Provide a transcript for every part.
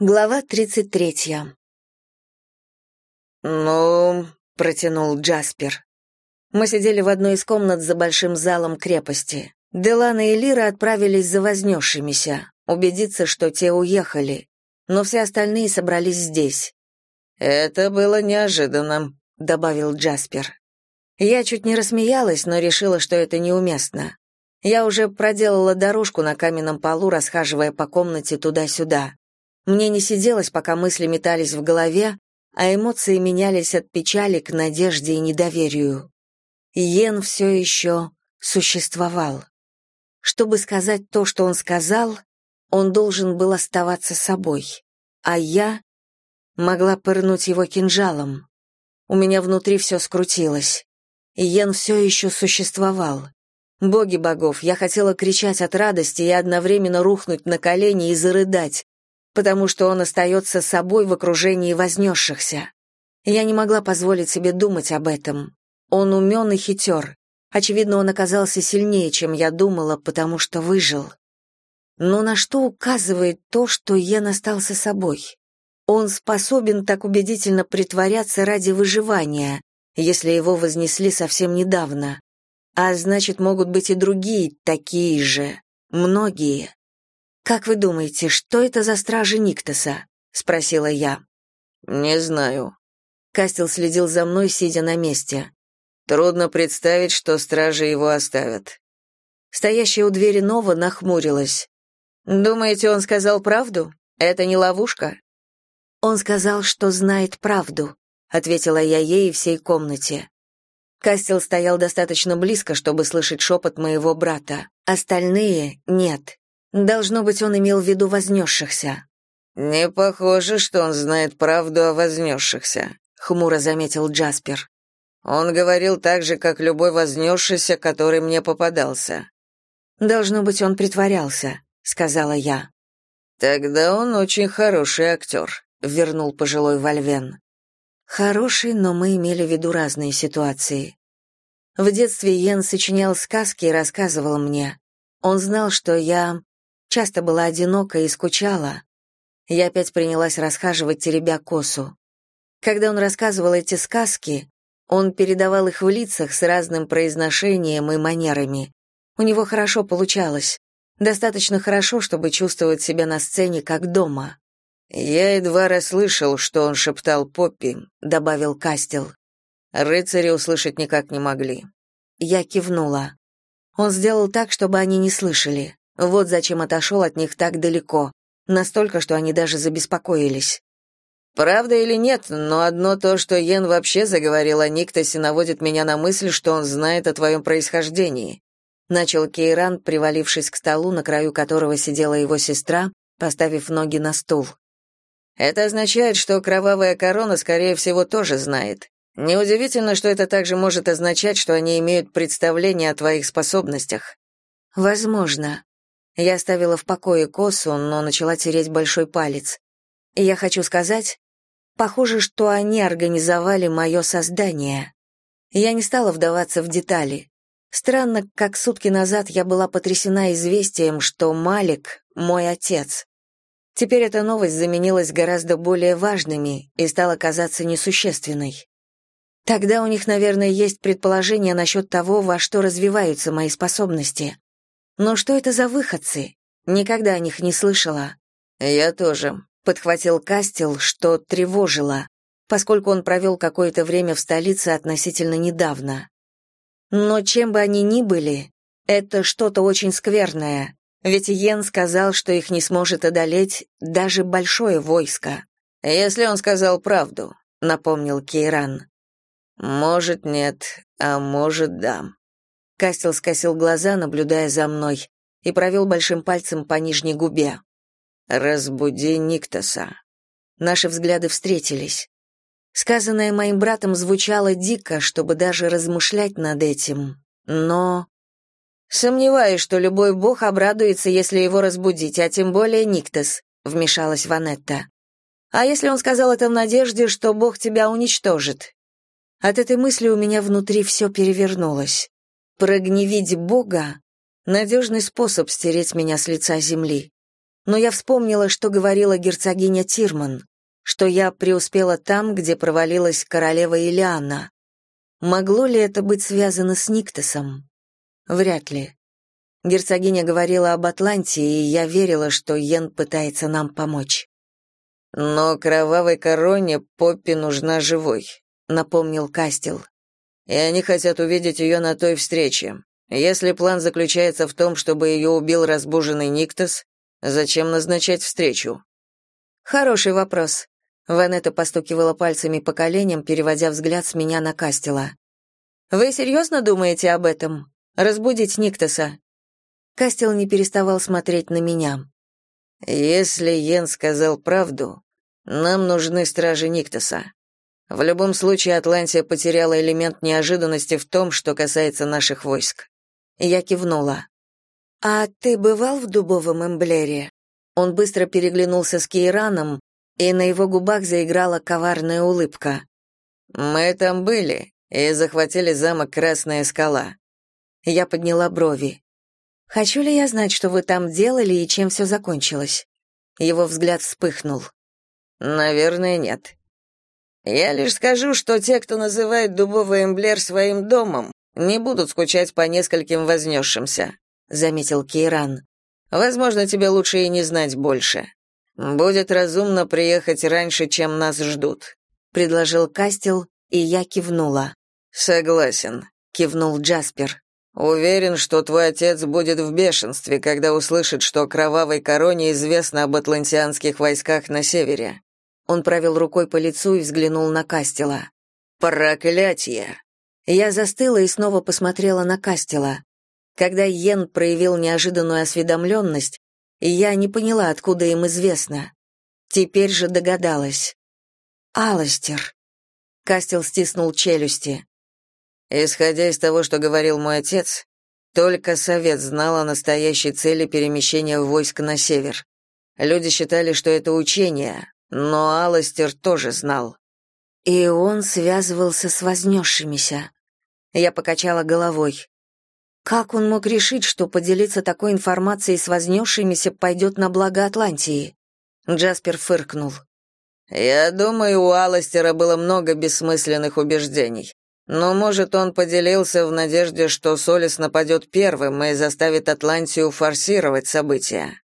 Глава тридцать третья. «Ну...» — протянул Джаспер. Мы сидели в одной из комнат за большим залом крепости. Делана и Лира отправились за вознесшимися, убедиться, что те уехали, но все остальные собрались здесь. «Это было неожиданно», — добавил Джаспер. Я чуть не рассмеялась, но решила, что это неуместно. Я уже проделала дорожку на каменном полу, расхаживая по комнате туда-сюда. Мне не сиделось, пока мысли метались в голове, а эмоции менялись от печали к надежде и недоверию. Йен все еще существовал. Чтобы сказать то, что он сказал, он должен был оставаться собой, а я могла пырнуть его кинжалом. У меня внутри все скрутилось. Йен все еще существовал. Боги богов, я хотела кричать от радости и одновременно рухнуть на колени и зарыдать, потому что он остается собой в окружении вознесшихся. Я не могла позволить себе думать об этом. Он умен и хитер. Очевидно, он оказался сильнее, чем я думала, потому что выжил. Но на что указывает то, что Йен остался собой? Он способен так убедительно притворяться ради выживания, если его вознесли совсем недавно. А значит, могут быть и другие, такие же, многие. «Как вы думаете, что это за стражи Никтоса?» — спросила я. «Не знаю». Кастел следил за мной, сидя на месте. «Трудно представить, что стражи его оставят». Стоящая у двери Нова нахмурилась. «Думаете, он сказал правду? Это не ловушка?» «Он сказал, что знает правду», — ответила я ей и всей комнате. Кастел стоял достаточно близко, чтобы слышать шепот моего брата. Остальные — нет. Должно быть, он имел в виду вознесшихся. «Не похоже, что он знает правду о вознесшихся», — хмуро заметил Джаспер. «Он говорил так же, как любой вознесшийся, который мне попадался». «Должно быть, он притворялся», — сказала я. «Тогда он очень хороший актер», — вернул пожилой Вальвен. «Хороший, но мы имели в виду разные ситуации. В детстве Йен сочинял сказки и рассказывал мне. Он знал, что я Часто была одинока и скучала. Я опять принялась расхаживать, теребя косу. Когда он рассказывал эти сказки, он передавал их в лицах с разным произношением и манерами. У него хорошо получалось. Достаточно хорошо, чтобы чувствовать себя на сцене как дома. «Я едва расслышал, что он шептал Поппи», — добавил Кастел. Рыцари услышать никак не могли. Я кивнула. Он сделал так, чтобы они не слышали. Вот зачем отошел от них так далеко, настолько, что они даже забеспокоились. Правда или нет, но одно то, что Йен вообще заговорил о Никтосе, наводит меня на мысль, что он знает о твоем происхождении. Начал Кейран, привалившись к столу, на краю которого сидела его сестра, поставив ноги на стул. Это означает, что кровавая корона, скорее всего, тоже знает. Неудивительно, что это также может означать, что они имеют представление о твоих способностях. Возможно. Я оставила в покое косу, но начала тереть большой палец. И я хочу сказать, похоже, что они организовали мое создание. Я не стала вдаваться в детали. Странно, как сутки назад я была потрясена известием, что Малик — мой отец. Теперь эта новость заменилась гораздо более важными и стала казаться несущественной. Тогда у них, наверное, есть предположение насчет того, во что развиваются мои способности. Но что это за выходцы? Никогда о них не слышала. Я тоже, подхватил Кастел, что тревожило, поскольку он провел какое-то время в столице относительно недавно. Но чем бы они ни были, это что-то очень скверное, ведь Йен сказал, что их не сможет одолеть даже большое войско. Если он сказал правду, напомнил Кейран. Может, нет, а может, да. Кастел скосил глаза, наблюдая за мной, и провел большим пальцем по нижней губе. «Разбуди Никтоса». Наши взгляды встретились. Сказанное моим братом звучало дико, чтобы даже размышлять над этим, но... «Сомневаюсь, что любой бог обрадуется, если его разбудить, а тем более Никтос», — вмешалась Ванетта. «А если он сказал это в надежде, что бог тебя уничтожит?» От этой мысли у меня внутри все перевернулось. Прогневить Бога — надежный способ стереть меня с лица земли. но я вспомнила, что говорила герцогиня Тирман, что я преуспела там, где провалилась королева Илиана. Могло ли это быть связано с Никтосом? Вряд ли. Герцогиня говорила об Атлантии, и я верила, что Йен пытается нам помочь. «Но кровавой короне Поппи нужна живой», — напомнил Кастел. «И они хотят увидеть ее на той встрече. Если план заключается в том, чтобы ее убил разбуженный Никтос, зачем назначать встречу?» «Хороший вопрос. Ванетта постукивала пальцами по коленям, переводя взгляд с меня на Кастела. «Вы серьезно думаете об этом? Разбудить Никтоса?» Кастел не переставал смотреть на меня. «Если Йен сказал правду, нам нужны стражи Никтоса. В любом случае Атлантия потеряла элемент неожиданности в том, что касается наших войск». Я кивнула. «А ты бывал в дубовом эмблере?» Он быстро переглянулся с Кейраном, и на его губах заиграла коварная улыбка. «Мы там были и захватили замок Красная скала». Я подняла брови. «Хочу ли я знать, что вы там делали и чем все закончилось?» Его взгляд вспыхнул. «Наверное, нет. Я лишь скажу, что те, кто называет дубовый эмблер своим домом, не будут скучать по нескольким вознесшимся», — заметил Кейран. «Возможно, тебе лучше и не знать больше». Будет разумно приехать раньше, чем нас ждут, предложил Кастел, и я кивнула. Согласен, кивнул Джаспер. Уверен, что твой отец будет в бешенстве, когда услышит, что кровавой короне известно об атлантианских войсках на севере. Он провел рукой по лицу и взглянул на Кастела. Проклятие. Я застыла и снова посмотрела на Кастела. Когда Йен проявил неожиданную осведомленность, я не поняла, откуда им известно. Теперь же догадалась. «Аластер». Кастел стиснул челюсти. «Исходя из того, что говорил мой отец, только совет знал о настоящей цели перемещения войск на север. Люди считали, что это учение, но Аластер тоже знал. И он связывался с вознесшимися. Я покачала головой. Как он мог решить, что поделиться такой информацией с вознесшимися пойдет на благо Атлантии? Джаспер фыркнул. «Я думаю, у Аластера было много бессмысленных убеждений. Но, может, он поделился в надежде, что Солис нападет первым и заставит Атлантию форсировать события.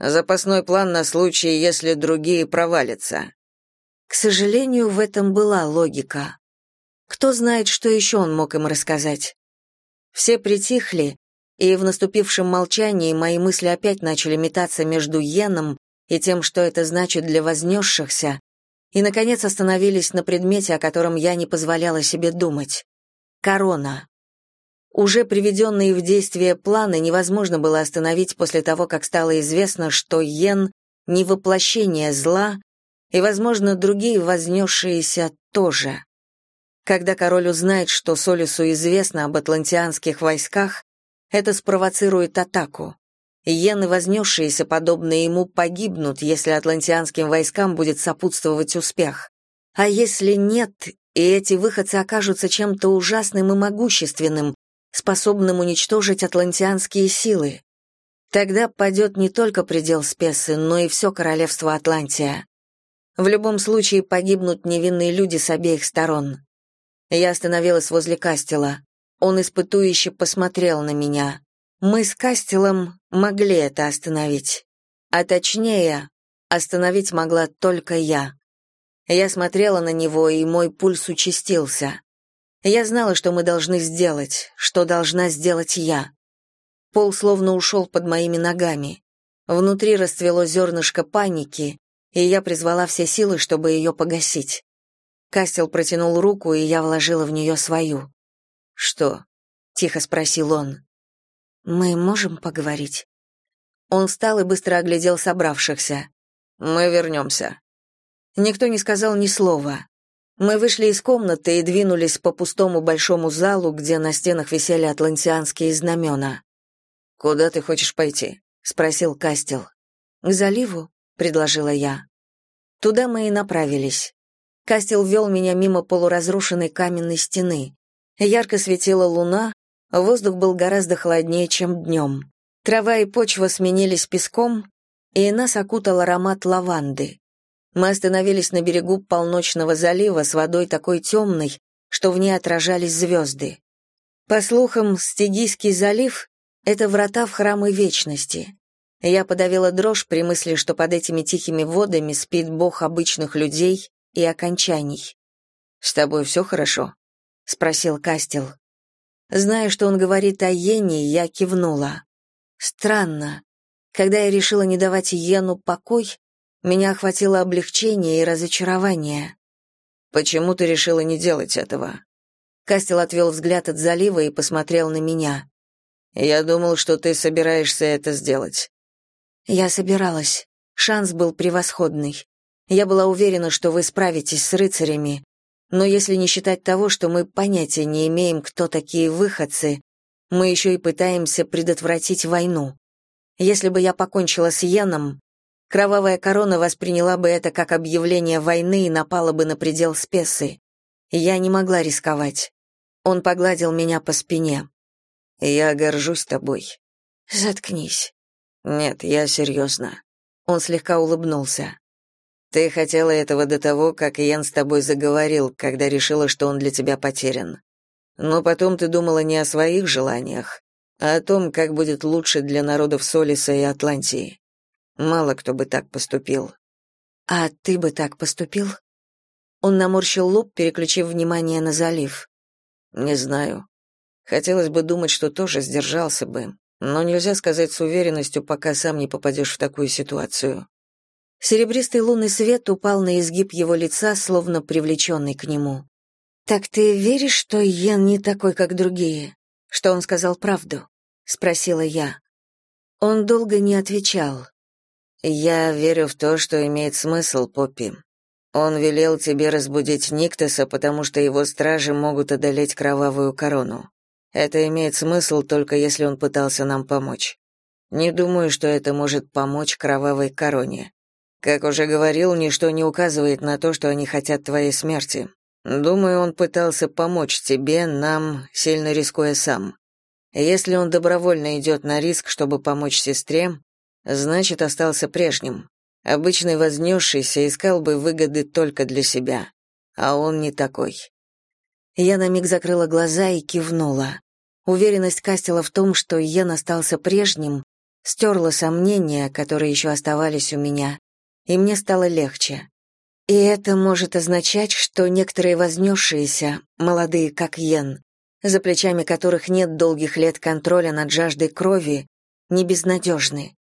Запасной план на случай, если другие провалятся». К сожалению, в этом была логика. Кто знает, что еще он мог им рассказать? Все притихли, и в наступившем молчании мои мысли опять начали метаться между Йеном и тем, что это значит для вознесшихся, и, наконец, остановились на предмете, о котором я не позволяла себе думать. Корона. Уже приведенные в действие планы невозможно было остановить после того, как стало известно, что Йен — не воплощение зла, и, возможно, другие вознесшиеся тоже. Когда король узнает, что Солису известно об атлантианских войсках, это спровоцирует атаку. Иены, вознесшиеся, подобные ему, погибнут, если атлантианским войскам будет сопутствовать успех. А если нет, и эти выходцы окажутся чем-то ужасным и могущественным, способным уничтожить атлантианские силы, тогда падет не только предел Спесы, но и все королевство Атлантия. В любом случае погибнут невинные люди с обеих сторон. Я остановилась возле Кастела. Он испытующе посмотрел на меня. Мы с Кастелом могли это остановить. А точнее, остановить могла только я. Я смотрела на него, и мой пульс участился. Я знала, что мы должны сделать, что должна сделать я. Пол словно ушел под моими ногами. Внутри расцвело зернышко паники, и я призвала все силы, чтобы ее погасить. Кастел протянул руку, и я вложила в нее свою. «Что?» — тихо спросил он. «Мы можем поговорить?» Он встал и быстро оглядел собравшихся. «Мы вернемся». Никто не сказал ни слова. Мы вышли из комнаты и двинулись по пустому большому залу, где на стенах висели атлантианские знамена. «Куда ты хочешь пойти?» — спросил Кастел. «К заливу», — предложила я. Туда мы и направились. Кастел вел меня мимо полуразрушенной каменной стены. Ярко светила луна, воздух был гораздо холоднее, чем днем. Трава и почва сменились песком, и нас окутал аромат лаванды. Мы остановились на берегу полночного залива с водой такой темной, что в ней отражались звезды. По слухам, Стигийский залив — это врата в храмы вечности. Я подавила дрожь при мысли, что под этими тихими водами спит бог обычных людей и окончаний. «С тобой все хорошо?» — спросил Кастел. Зная, что он говорит о Йене, я кивнула. Странно. Когда я решила не давать Йену покой, меня охватило облегчение и разочарование. «Почему ты решила не делать этого?» Кастел отвел взгляд от залива и посмотрел на меня. «Я думал, что ты собираешься это сделать». «Я собиралась. Шанс был превосходный. Я была уверена, что вы справитесь с рыцарями, но если не считать того, что мы понятия не имеем, кто такие выходцы, мы еще и пытаемся предотвратить войну. Если бы я покончила с Йеном, кровавая корона восприняла бы это как объявление войны и напала бы на предел спесы. Я не могла рисковать. Он погладил меня по спине. «Я горжусь тобой». «Заткнись». «Нет, я серьезно». Он слегка улыбнулся. Ты хотела этого до того, как Ян с тобой заговорил, когда решила, что он для тебя потерян. Но потом ты думала не о своих желаниях, а о том, как будет лучше для народов Солиса и Атлантии. Мало кто бы так поступил. А ты бы так поступил? Он наморщил лоб, переключив внимание на залив. Не знаю. Хотелось бы думать, что тоже сдержался бы, но нельзя сказать с уверенностью, пока сам не попадешь в такую ситуацию. Серебристый лунный свет упал на изгиб его лица, словно привлеченный к нему. «Так ты веришь, что Йен не такой, как другие? Что он сказал правду?» — спросила я. Он долго не отвечал. «Я верю в то, что имеет смысл, Поппи. Он велел тебе разбудить Никтоса, потому что его стражи могут одолеть кровавую корону. Это имеет смысл только если он пытался нам помочь. Не думаю, что это может помочь кровавой короне. Как уже говорил, ничто не указывает на то, что они хотят твоей смерти. Думаю, он пытался помочь тебе, нам, сильно рискуя сам. Если он добровольно идет на риск, чтобы помочь сестре, значит, остался прежним. Обычный вознесшийся искал бы выгоды только для себя. А он не такой. Я на миг закрыла глаза и кивнула. Уверенность Кастела в том, что Йен остался прежним, стерла сомнения, которые еще оставались у меня, и мне стало легче. И это может означать, что некоторые вознесшиеся, молодые как Йен, за плечами которых нет долгих лет контроля над жаждой крови, не безнадежны.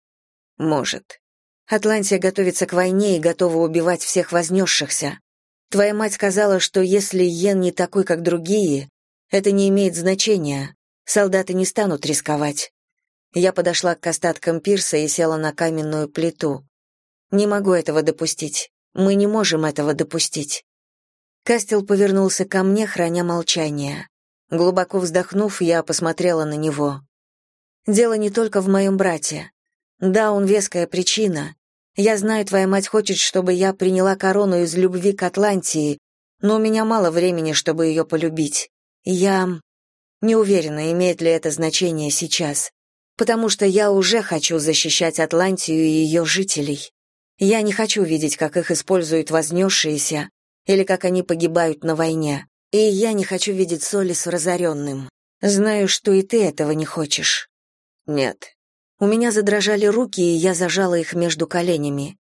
Может. Атлантия готовится к войне и готова убивать всех вознесшихся. Твоя мать сказала, что если Йен не такой, как другие, это не имеет значения. Солдаты не станут рисковать. Я подошла к остаткам пирса и села на каменную плиту. Не могу этого допустить. Мы не можем этого допустить. Кастел повернулся ко мне, храня молчание. Глубоко вздохнув, я посмотрела на него. Дело не только в моем брате. Да, он веская причина. Я знаю, твоя мать хочет, чтобы я приняла корону из любви к Атлантии, но у меня мало времени, чтобы ее полюбить. Я не уверена, имеет ли это значение сейчас, потому что я уже хочу защищать Атлантию и ее жителей. Я не хочу видеть, как их используют вознесшиеся или как они погибают на войне. И я не хочу видеть Солис разоренным. Знаю, что и ты этого не хочешь. Нет. У меня задрожали руки, и я зажала их между коленями.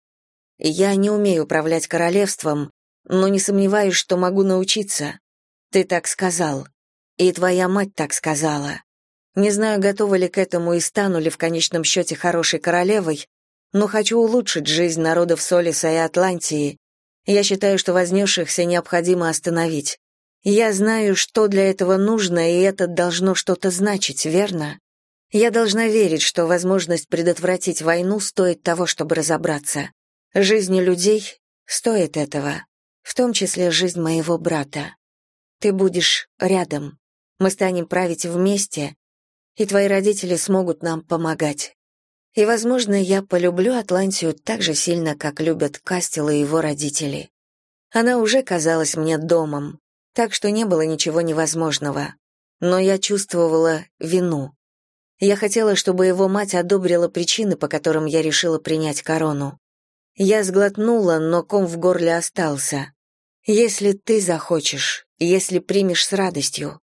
Я не умею управлять королевством, но не сомневаюсь, что могу научиться. Ты так сказал. И твоя мать так сказала. Не знаю, готова ли к этому и стану ли в конечном счете хорошей королевой, но хочу улучшить жизнь народов Солиса и Атлантии. Я считаю, что вознесшихся необходимо остановить. Я знаю, что для этого нужно, и это должно что-то значить, верно? Я должна верить, что возможность предотвратить войну стоит того, чтобы разобраться. Жизни людей стоит этого, в том числе жизнь моего брата. Ты будешь рядом. Мы станем править вместе, и твои родители смогут нам помогать. И, возможно, я полюблю Атлантию так же сильно, как любят Кастела и его родители. Она уже казалась мне домом, так что не было ничего невозможного. Но я чувствовала вину. Я хотела, чтобы его мать одобрила причины, по которым я решила принять корону. Я сглотнула, но ком в горле остался. Если ты захочешь, если примешь с радостью.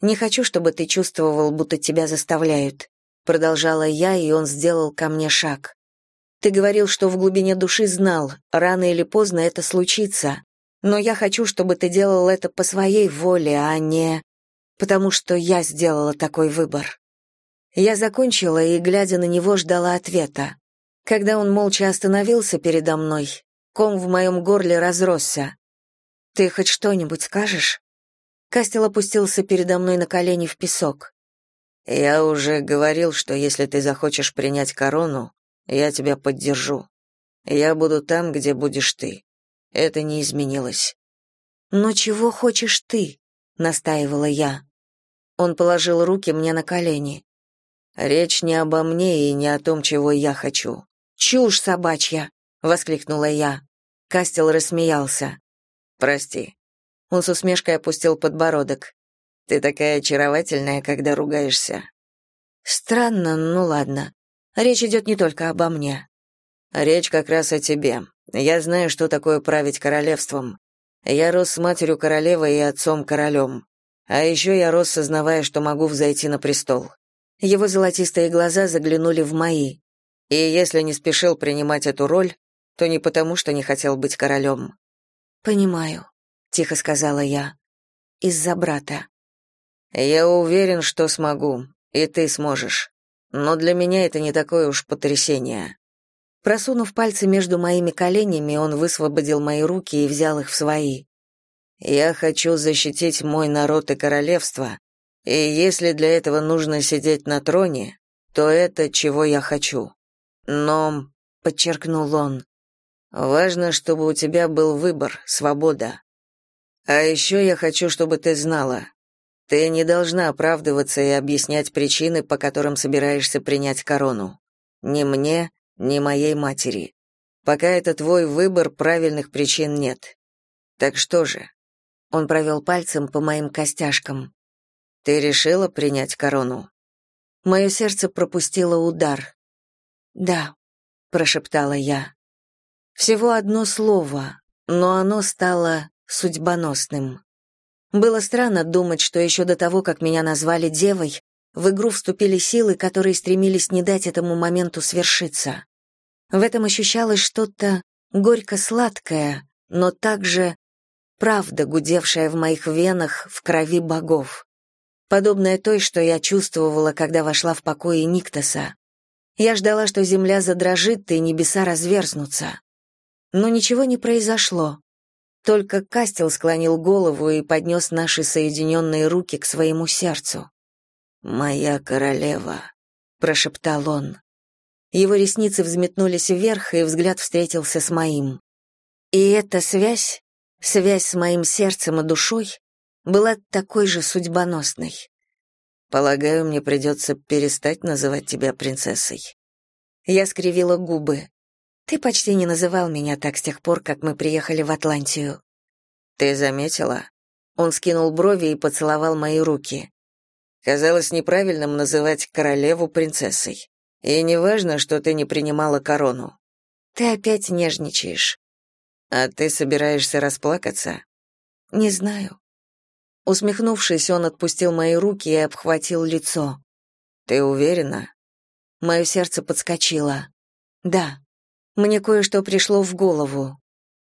Не хочу, чтобы ты чувствовал, будто тебя заставляют, продолжала я, и он сделал ко мне шаг. Ты говорил, что в глубине души знал, рано или поздно это случится. Но я хочу, чтобы ты делал это по своей воле, а не потому что я сделала такой выбор. Я закончила и, глядя на него, ждала ответа. Когда он молча остановился передо мной, ком в моем горле разросся. «Ты хоть что-нибудь скажешь?» Кастел опустился передо мной на колени в песок. «Я уже говорил, что если ты захочешь принять корону, я тебя поддержу. Я буду там, где будешь ты. Это не изменилось». «Но чего хочешь ты?» — настаивала я. Он положил руки мне на колени. «Речь не обо мне и не о том, чего я хочу. «Чушь собачья!» — воскликнула я. Кастел рассмеялся. «Прости». Он с усмешкой опустил подбородок. «Ты такая очаровательная, когда ругаешься». «Странно, ну ладно. Речь идет не только обо мне». «Речь как раз о тебе. Я знаю, что такое править королевством. Я рос с матерью королевой и отцом королем. А еще я рос, сознавая, что могу взойти на престол». Его золотистые глаза заглянули в мои. И если не спешил принимать эту роль, то не потому, что не хотел быть королем. «Понимаю», — тихо сказала я. «Из-за брата». «Я уверен, что смогу, и ты сможешь. Но для меня это не такое уж потрясение». Просунув пальцы между моими коленями, он высвободил мои руки и взял их в свои. «Я хочу защитить мой народ и королевство, и если для этого нужно сидеть на троне, то это чего я хочу. Но, подчеркнул он, важно, чтобы у тебя был выбор, свобода. А еще я хочу, чтобы ты знала, ты не должна оправдываться и объяснять причины, по которым собираешься принять корону. Ни мне, ни моей матери. Пока это твой выбор, правильных причин нет. Так что же? Он провел пальцем по моим костяшкам. Ты решила принять корону? Мое сердце пропустило удар. «Да», — прошептала я. Всего одно слово, но оно стало судьбоносным. Было странно думать, что еще до того, как меня назвали девой, в игру вступили силы, которые стремились не дать этому моменту свершиться. В этом ощущалось что-то горько-сладкое, но также правда, гудевшая в моих венах в крови богов. Подобная той, что я чувствовала, когда вошла в покои Никтоса. Я ждала, что земля задрожит и небеса разверзнутся. Но ничего не произошло. Только Кастел склонил голову и поднес наши соединенные руки к своему сердцу. «Моя королева», — прошептал он. Его ресницы взметнулись вверх, и взгляд встретился с моим. И эта связь, связь с моим сердцем и душой, была такой же судьбоносной. Полагаю, мне придется перестать называть тебя принцессой. Я скривила губы. Ты почти не называл меня так с тех пор, как мы приехали в Атлантию. Ты заметила? Он скинул брови и поцеловал мои руки. Казалось неправильным называть королеву принцессой. И неважно, что ты не принимала корону. Ты опять нежничаешь. А ты собираешься расплакаться? Не знаю. Усмехнувшись, он отпустил мои руки и обхватил лицо. «Ты уверена?» Мое сердце подскочило. «Да. Мне кое-что пришло в голову.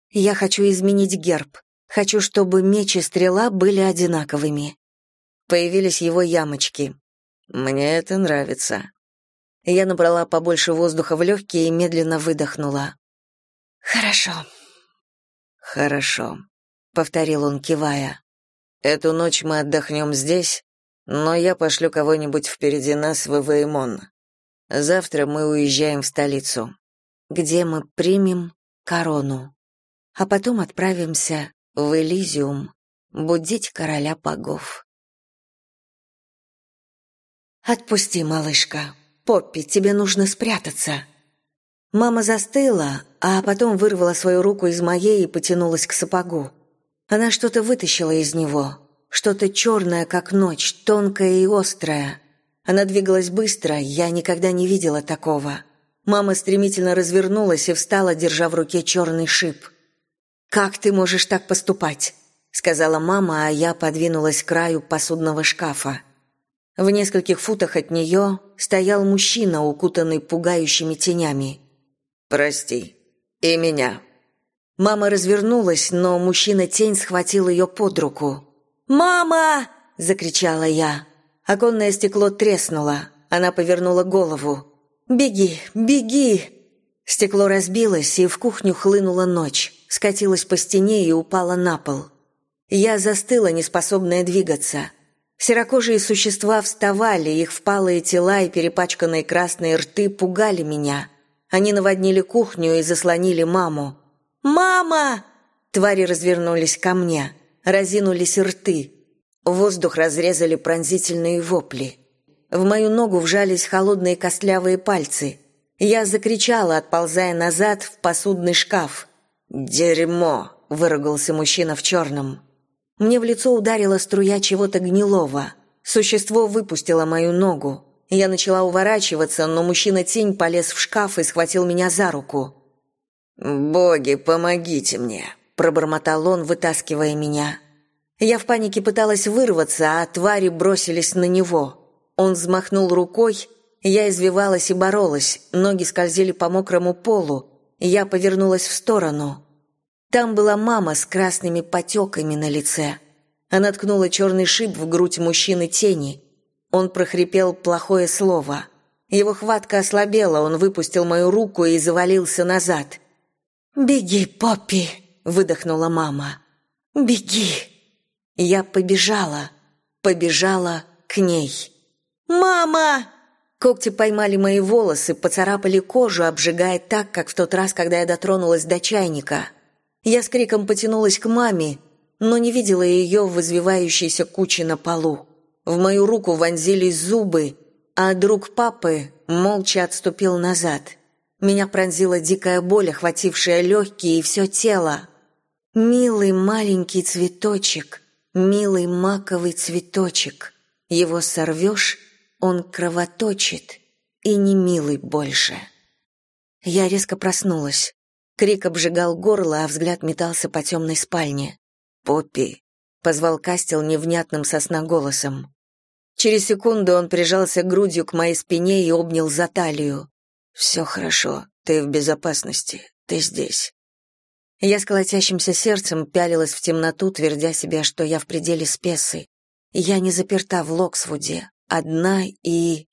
Я хочу изменить герб. Хочу, чтобы меч и стрела были одинаковыми». Появились его ямочки. «Мне это нравится». Я набрала побольше воздуха в легкие и медленно выдохнула. «Хорошо». «Хорошо», — повторил он, кивая. Эту ночь мы отдохнем здесь, но я пошлю кого-нибудь впереди нас в Эвеймон. Завтра мы уезжаем в столицу, где мы примем корону, а потом отправимся в Элизиум будить короля богов. Отпусти, малышка. Поппи, тебе нужно спрятаться. Мама застыла, а потом вырвала свою руку из моей и потянулась к сапогу. Она что-то вытащила из него, что-то черное, как ночь, тонкое и острое. Она двигалась быстро, я никогда не видела такого. Мама стремительно развернулась и встала, держа в руке черный шип. «Как ты можешь так поступать?» — сказала мама, а я подвинулась к краю посудного шкафа. В нескольких футах от нее стоял мужчина, укутанный пугающими тенями. «Прости. И меня». Мама развернулась, но мужчина-тень схватил ее под руку. «Мама!» — закричала я. Оконное стекло треснуло. Она повернула голову. «Беги, беги!» Стекло разбилось, и в кухню хлынула ночь, скатилась по стене и упала на пол. Я застыла, неспособная двигаться. Серокожие существа вставали, их впалые тела и перепачканные красные рты пугали меня. Они наводнили кухню и заслонили маму. «Мама!» Твари развернулись ко мне, разинулись рты. Воздух разрезали пронзительные вопли. В мою ногу вжались холодные костлявые пальцы. Я закричала, отползая назад в посудный шкаф. «Дерьмо!» — выругался мужчина в черном. Мне в лицо ударила струя чего-то гнилого. Существо выпустило мою ногу. Я начала уворачиваться, но мужчина-тень полез в шкаф и схватил меня за руку. «Боги, помогите мне!» — пробормотал он, вытаскивая меня. Я в панике пыталась вырваться, а твари бросились на него. Он взмахнул рукой, я извивалась и боролась, ноги скользили по мокрому полу, я повернулась в сторону. Там была мама с красными потеками на лице. Она ткнула черный шип в грудь мужчины тени. Он прохрипел плохое слово. Его хватка ослабела, он выпустил мою руку и завалился назад. «Беги, Поппи!» — выдохнула мама. «Беги!» Я побежала, побежала к ней. «Мама!» Когти поймали мои волосы, поцарапали кожу, обжигая так, как в тот раз, когда я дотронулась до чайника. Я с криком потянулась к маме, но не видела ее в извивающейся куче на полу. В мою руку вонзились зубы, а друг папы молча отступил назад. Меня пронзила дикая боль, охватившая легкие и все тело. Милый маленький цветочек, милый маковый цветочек. Его сорвешь — он кровоточит и не милый больше. Я резко проснулась. Крик обжигал горло, а взгляд метался по темной спальне. «Поппи!» — позвал Кастел невнятным сосна голосом. Через секунду он прижался грудью к моей спине и обнял за талию. «Все хорошо, ты в безопасности, ты здесь». Я с колотящимся сердцем пялилась в темноту, твердя себе, что я в пределе спесы. Я не заперта в Локсвуде, одна и...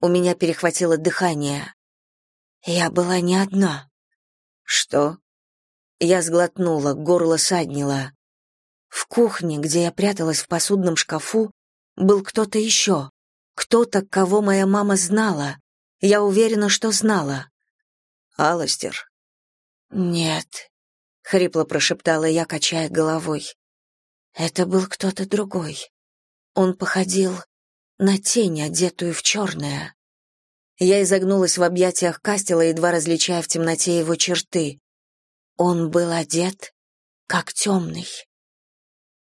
У меня перехватило дыхание. Я была не одна. Что? Я сглотнула, горло саднило. В кухне, где я пряталась в посудном шкафу, был кто-то еще. Кто-то, кого моя мама знала. Я уверена, что знала. Аластер. Нет, хрипло прошептала я, качая головой. Это был кто-то другой. Он походил на тень, одетую в черное. Я изогнулась в объятиях Кастела, едва различая в темноте его черты. Он был одет, как темный.